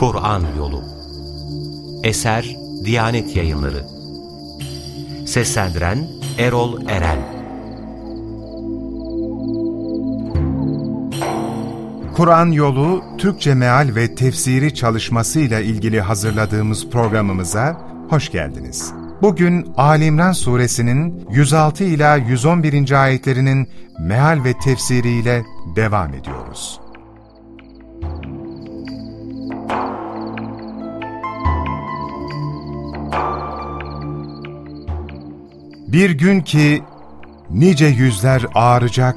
Kur'an Yolu Eser Diyanet Yayınları Seslendiren Erol Eren Kur'an Yolu Türkçe Meal ve Tefsiri çalışması ile ilgili hazırladığımız programımıza hoş geldiniz. Bugün Ali İmran suresinin 106 ila 111. ayetlerinin meal ve tefsiriyle devam ediyoruz. Bir gün ki nice yüzler ağaracak,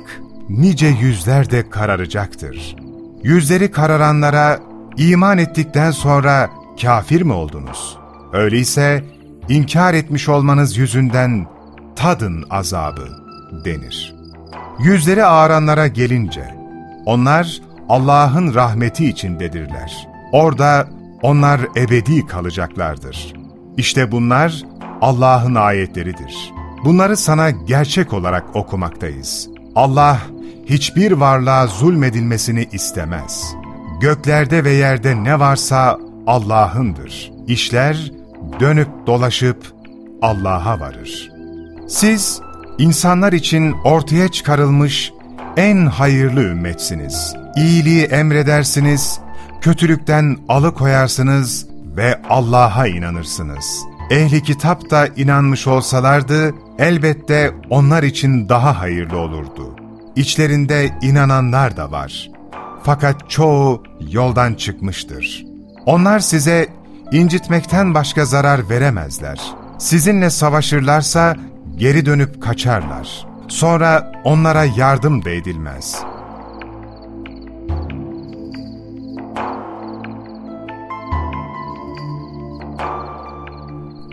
nice yüzler de kararacaktır. Yüzleri kararanlara iman ettikten sonra kafir mi oldunuz? Öyleyse inkar etmiş olmanız yüzünden tadın azabı denir. Yüzleri ağaranlara gelince, onlar Allah'ın rahmeti içindedirler. Orada onlar ebedi kalacaklardır. İşte bunlar Allah'ın ayetleridir. Bunları sana gerçek olarak okumaktayız. Allah hiçbir varlığa zulmedilmesini istemez. Göklerde ve yerde ne varsa Allah'ındır. İşler dönüp dolaşıp Allah'a varır. Siz insanlar için ortaya çıkarılmış en hayırlı ümmetsiniz. İyiliği emredersiniz, kötülükten alıkoyarsınız ve Allah'a inanırsınız. Ehli kitap da inanmış olsalardı, elbette onlar için daha hayırlı olurdu. İçlerinde inananlar da var. Fakat çoğu yoldan çıkmıştır. Onlar size incitmekten başka zarar veremezler. Sizinle savaşırlarsa geri dönüp kaçarlar. Sonra onlara yardım da edilmez.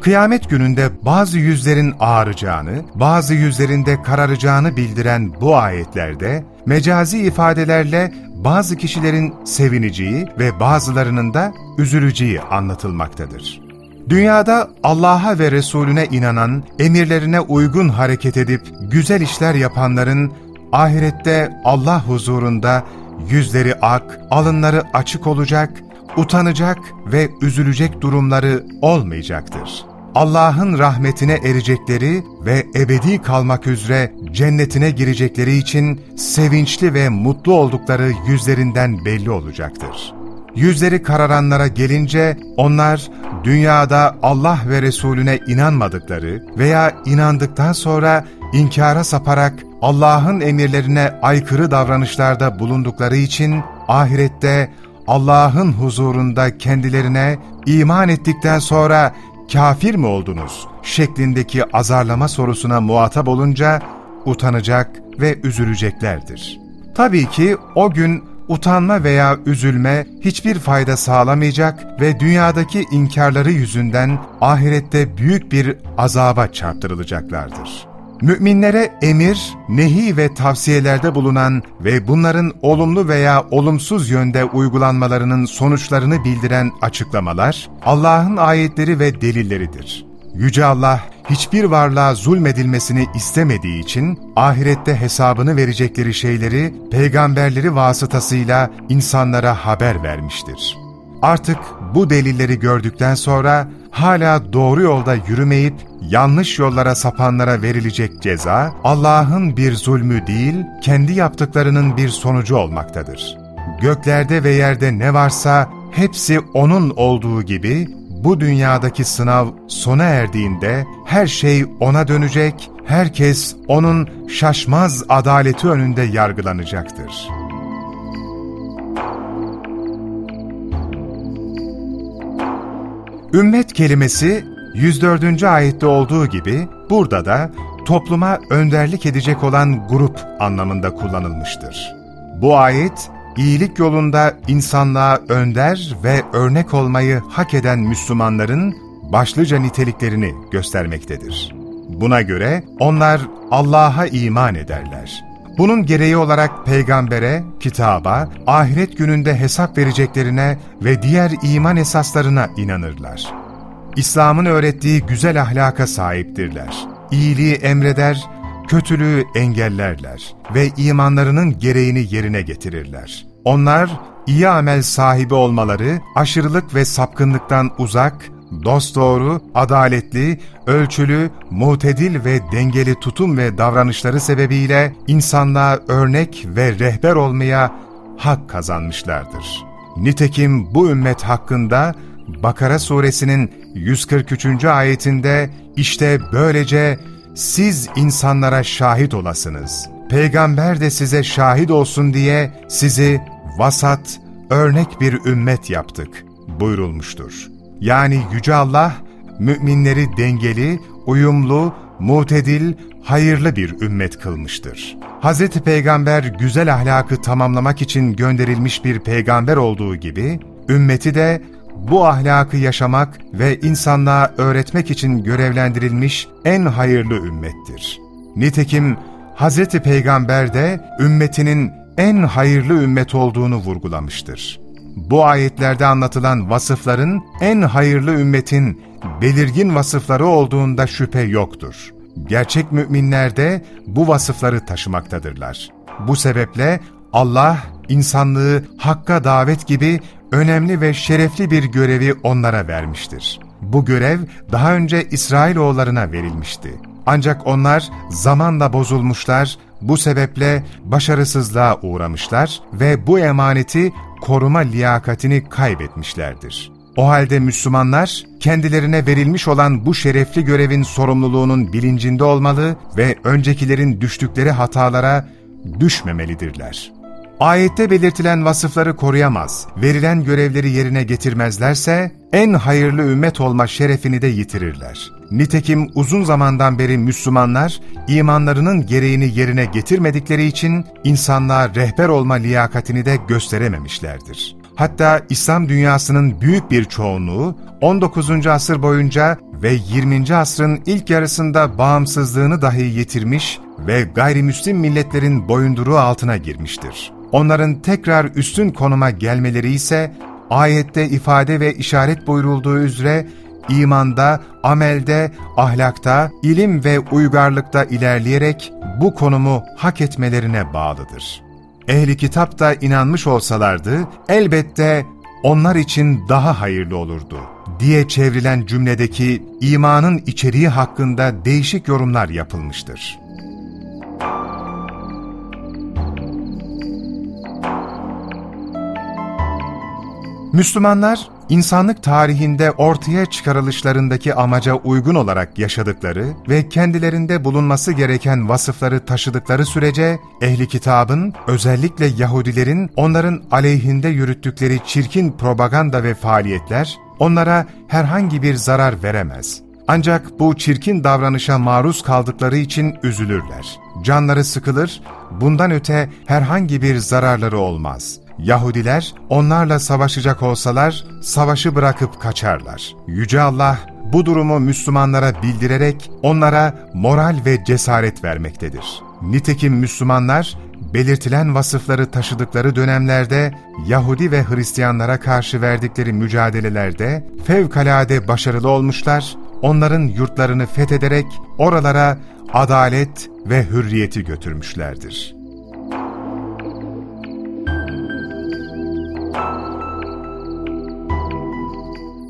Kıyamet gününde bazı yüzlerin ağaracağını, bazı yüzlerinde kararacağını bildiren bu ayetlerde, mecazi ifadelerle bazı kişilerin sevineceği ve bazılarının da üzüleceği anlatılmaktadır. Dünyada Allah'a ve Resulüne inanan, emirlerine uygun hareket edip güzel işler yapanların ahirette Allah huzurunda yüzleri ak, alınları açık olacak, utanacak ve üzülecek durumları olmayacaktır. Allah'ın rahmetine erecekleri ve ebedi kalmak üzere cennetine girecekleri için sevinçli ve mutlu oldukları yüzlerinden belli olacaktır. Yüzleri kararanlara gelince onlar dünyada Allah ve Resulüne inanmadıkları veya inandıktan sonra inkara saparak Allah'ın emirlerine aykırı davranışlarda bulundukları için ahirette Allah'ın huzurunda kendilerine iman ettikten sonra kafir mi oldunuz şeklindeki azarlama sorusuna muhatap olunca utanacak ve üzüleceklerdir. Tabii ki o gün utanma veya üzülme hiçbir fayda sağlamayacak ve dünyadaki inkarları yüzünden ahirette büyük bir azaba çarptırılacaklardır. Müminlere emir, nehi ve tavsiyelerde bulunan ve bunların olumlu veya olumsuz yönde uygulanmalarının sonuçlarını bildiren açıklamalar, Allah'ın ayetleri ve delilleridir. Yüce Allah, hiçbir varlığa zulmedilmesini istemediği için, ahirette hesabını verecekleri şeyleri, peygamberleri vasıtasıyla insanlara haber vermiştir. Artık bu delilleri gördükten sonra, hala doğru yolda yürümeyip yanlış yollara sapanlara verilecek ceza, Allah'ın bir zulmü değil, kendi yaptıklarının bir sonucu olmaktadır. Göklerde ve yerde ne varsa hepsi O'nun olduğu gibi, bu dünyadaki sınav sona erdiğinde her şey O'na dönecek, herkes O'nun şaşmaz adaleti önünde yargılanacaktır. Ümmet kelimesi 104. ayette olduğu gibi burada da topluma önderlik edecek olan grup anlamında kullanılmıştır. Bu ayet, iyilik yolunda insanlığa önder ve örnek olmayı hak eden Müslümanların başlıca niteliklerini göstermektedir. Buna göre onlar Allah'a iman ederler. Bunun gereği olarak peygambere, kitaba, ahiret gününde hesap vereceklerine ve diğer iman esaslarına inanırlar. İslam'ın öğrettiği güzel ahlaka sahiptirler. İyiliği emreder, kötülüğü engellerler ve imanlarının gereğini yerine getirirler. Onlar iyi amel sahibi olmaları, aşırılık ve sapkınlıktan uzak, dosdoğru, adaletli, ölçülü, mutedil ve dengeli tutum ve davranışları sebebiyle insanlığa örnek ve rehber olmaya hak kazanmışlardır. Nitekim bu ümmet hakkında Bakara suresinin 143. ayetinde işte böylece siz insanlara şahit olasınız. Peygamber de size şahit olsun diye sizi vasat, örnek bir ümmet yaptık buyurulmuştur. Yani Yüce Allah, müminleri dengeli, uyumlu, mutedil, hayırlı bir ümmet kılmıştır. Hz. Peygamber güzel ahlakı tamamlamak için gönderilmiş bir peygamber olduğu gibi, ümmeti de bu ahlakı yaşamak ve insanlığa öğretmek için görevlendirilmiş en hayırlı ümmettir. Nitekim Hz. Peygamber de ümmetinin en hayırlı ümmet olduğunu vurgulamıştır. Bu ayetlerde anlatılan vasıfların en hayırlı ümmetin belirgin vasıfları olduğunda şüphe yoktur. Gerçek müminler de bu vasıfları taşımaktadırlar. Bu sebeple Allah, insanlığı hakka davet gibi önemli ve şerefli bir görevi onlara vermiştir. Bu görev daha önce İsrailoğullarına verilmişti. Ancak onlar zamanla bozulmuşlar, bu sebeple başarısızlığa uğramışlar ve bu emaneti koruma liyakatini kaybetmişlerdir. O halde Müslümanlar kendilerine verilmiş olan bu şerefli görevin sorumluluğunun bilincinde olmalı ve öncekilerin düştükleri hatalara düşmemelidirler. Ayette belirtilen vasıfları koruyamaz, verilen görevleri yerine getirmezlerse en hayırlı ümmet olma şerefini de yitirirler. Nitekim uzun zamandan beri Müslümanlar imanlarının gereğini yerine getirmedikleri için insanlığa rehber olma liyakatini de gösterememişlerdir. Hatta İslam dünyasının büyük bir çoğunluğu 19. asır boyunca ve 20. asrın ilk yarısında bağımsızlığını dahi yitirmiş ve gayrimüslim milletlerin boyunduruğu altına girmiştir. Onların tekrar üstün konuma gelmeleri ise ayette ifade ve işaret buyurulduğu üzere imanda, amelde, ahlakta, ilim ve uygarlıkta ilerleyerek bu konumu hak etmelerine bağlıdır. Ehli kitap da inanmış olsalardı elbette onlar için daha hayırlı olurdu diye çevrilen cümledeki imanın içeriği hakkında değişik yorumlar yapılmıştır. Müslümanlar, insanlık tarihinde ortaya çıkarılışlarındaki amaca uygun olarak yaşadıkları ve kendilerinde bulunması gereken vasıfları taşıdıkları sürece, ehli kitabın, özellikle Yahudilerin onların aleyhinde yürüttükleri çirkin propaganda ve faaliyetler, onlara herhangi bir zarar veremez. Ancak bu çirkin davranışa maruz kaldıkları için üzülürler. Canları sıkılır, bundan öte herhangi bir zararları olmaz.'' Yahudiler onlarla savaşacak olsalar savaşı bırakıp kaçarlar. Yüce Allah bu durumu Müslümanlara bildirerek onlara moral ve cesaret vermektedir. Nitekim Müslümanlar belirtilen vasıfları taşıdıkları dönemlerde Yahudi ve Hristiyanlara karşı verdikleri mücadelelerde fevkalade başarılı olmuşlar, onların yurtlarını fethederek oralara adalet ve hürriyeti götürmüşlerdir.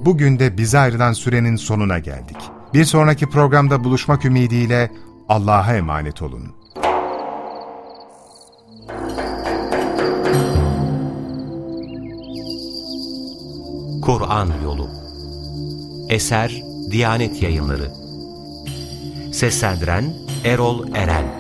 Bugün de bize ayrılan sürenin sonuna geldik. Bir sonraki programda buluşmak ümidiyle Allah'a emanet olun. Kur'an Yolu Eser Diyanet Yayınları Seslendiren Erol Eren